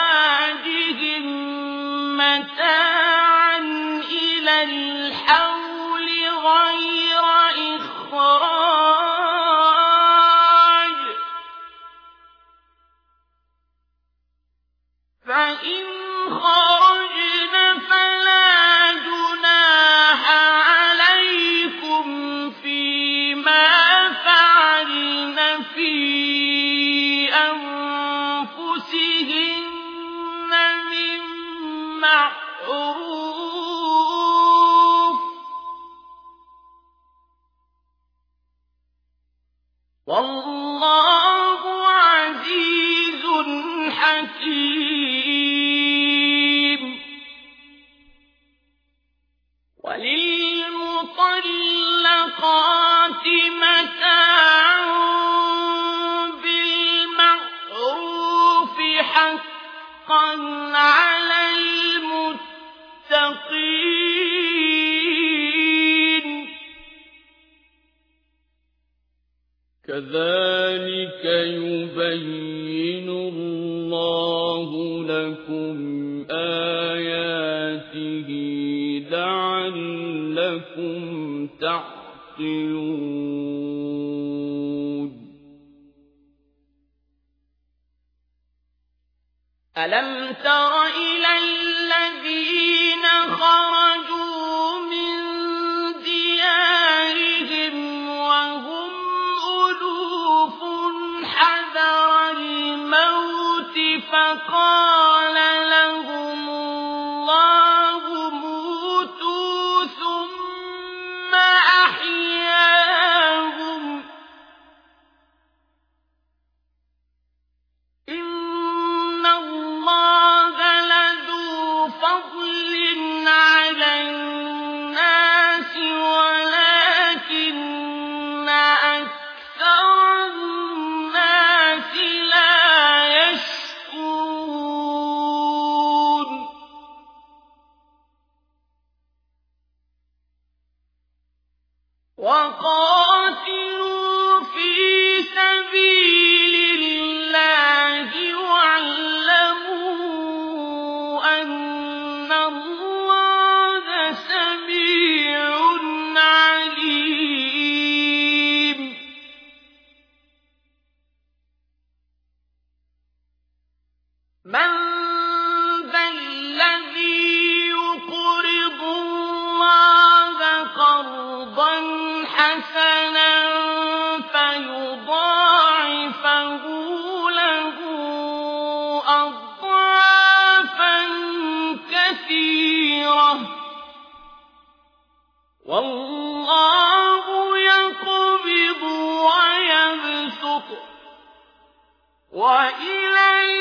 لأزواجهم متاعا إلى الحول غير إخراج فإن خرجن والله عزيز حكيم. وللمطلقات متاع بالمعروف حقا على المتقين. كذلك يبين الله لكم آياته لعلكم تعقلون. ألم تر إلى الذين خرجوا فقال وقاتلوا والله يقبض ويبسط وإلى